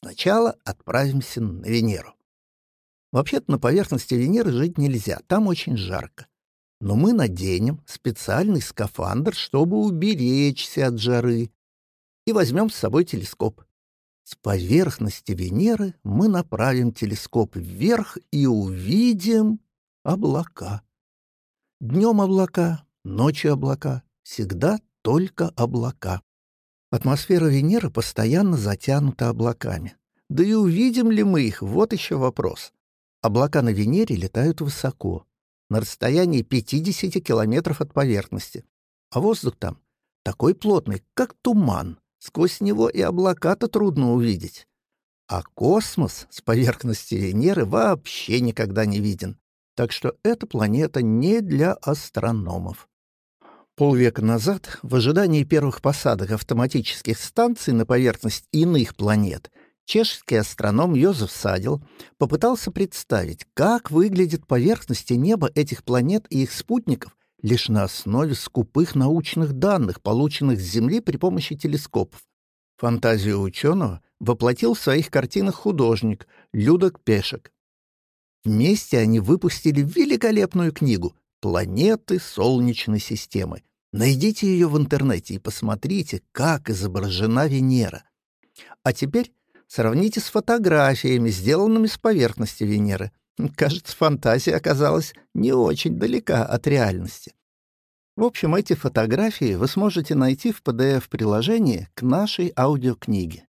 Сначала отправимся на Венеру. Вообще-то на поверхности Венеры жить нельзя, там очень жарко. Но мы наденем специальный скафандр, чтобы уберечься от жары, и возьмем с собой телескоп. С поверхности Венеры мы направим телескоп вверх и увидим облака. Днем облака, ночью облака, всегда только облака. Атмосфера Венеры постоянно затянута облаками. Да и увидим ли мы их, вот еще вопрос. Облака на Венере летают высоко, на расстоянии 50 километров от поверхности. А воздух там такой плотный, как туман. Сквозь него и облака-то трудно увидеть. А космос с поверхности Венеры вообще никогда не виден. Так что эта планета не для астрономов. Полвека назад, в ожидании первых посадок автоматических станций на поверхность иных планет, чешский астроном Йозеф Садил попытался представить, как выглядит поверхность неба этих планет и их спутников лишь на основе скупых научных данных, полученных с Земли при помощи телескопов. Фантазию ученого воплотил в своих картинах художник Людок Пешек. Вместе они выпустили великолепную книгу «Планеты Солнечной системы», Найдите ее в интернете и посмотрите, как изображена Венера. А теперь сравните с фотографиями, сделанными с поверхности Венеры. Кажется, фантазия оказалась не очень далека от реальности. В общем, эти фотографии вы сможете найти в PDF-приложении к нашей аудиокниге.